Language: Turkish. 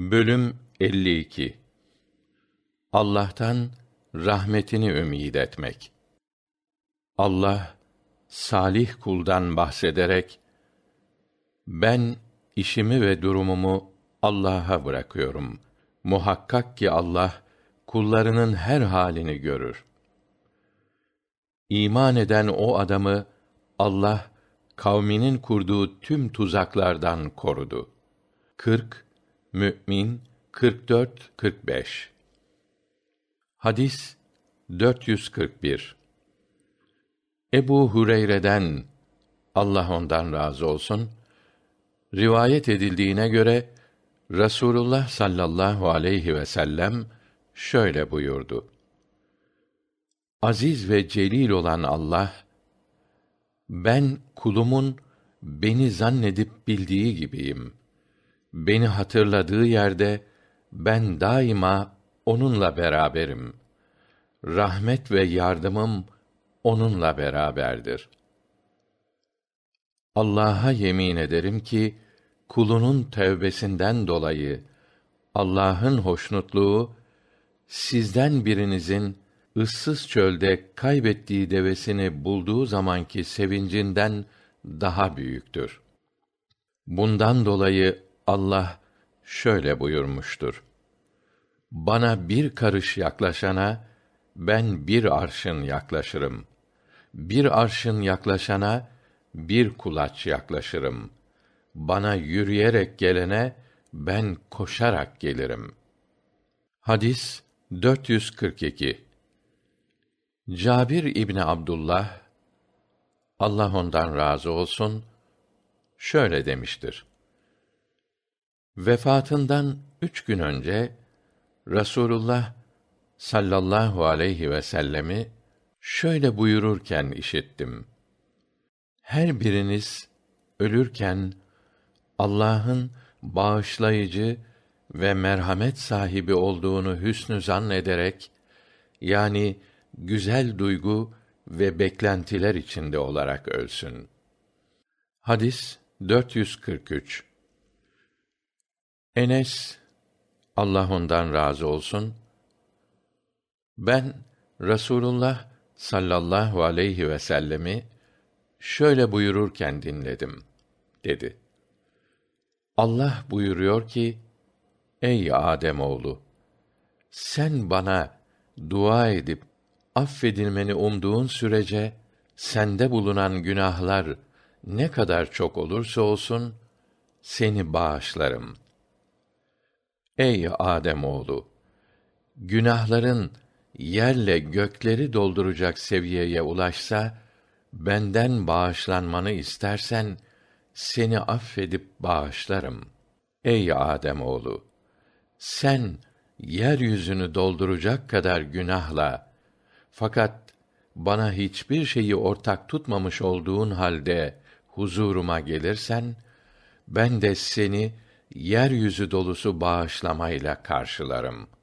Bölüm 52 Allah'tan rahmetini ümid etmek. Allah salih kuldan bahsederek ben işimi ve durumumu Allah'a bırakıyorum. Muhakkak ki Allah kullarının her halini görür. İman eden o adamı Allah kavminin kurduğu tüm tuzaklardan korudu. 40 Mü'min 44 45 Hadis 441 Ebu Hureyre'den Allah ondan razı olsun rivayet edildiğine göre Rasulullah sallallahu aleyhi ve sellem şöyle buyurdu. Aziz ve celil olan Allah ben kulumun beni zannedip bildiği gibiyim. Beni hatırladığı yerde ben daima onunla beraberim. Rahmet ve yardımım onunla beraberdir. Allah'a yemin ederim ki kulunun tövbesinden dolayı Allah'ın hoşnutluğu sizden birinizin ıssız çölde kaybettiği devesini bulduğu zamanki sevincinden daha büyüktür. Bundan dolayı Allah şöyle buyurmuştur. Bana bir karış yaklaşana ben bir arşın yaklaşırım. Bir arşın yaklaşana bir kulaç yaklaşırım. Bana yürüyerek gelene ben koşarak gelirim. Hadis 442 Cabir İbni Abdullah Allah ondan razı olsun şöyle demiştir. Vefatından üç gün önce Rasulullah sallallahu aleyhi ve sellemi şöyle buyururken işittim. Her biriniz ölürken Allah'ın bağışlayıcı ve merhamet sahibi olduğunu hüsnü zannederek yani güzel duygu ve beklentiler içinde olarak ölsün. Hadis 443 Enes Allah ondan razı olsun ben Rasulullah sallallahu aleyhi ve sellemi şöyle buyururken dinledim dedi. Allah buyuruyor ki: Ey Adem oğlu, sen bana dua edip affedilmeni umduğun sürece sende bulunan günahlar ne kadar çok olursa olsun seni bağışlarım. Ey Adem oğlu, günahların yerle gökleri dolduracak seviyeye ulaşsa benden bağışlanmanı istersen seni affedip bağışlarım. Ey Adem oğlu, sen yeryüzünü dolduracak kadar günahla fakat bana hiçbir şeyi ortak tutmamış olduğun halde huzuruma gelirsen ben de seni yeryüzü dolusu bağışlamayla karşılarım.''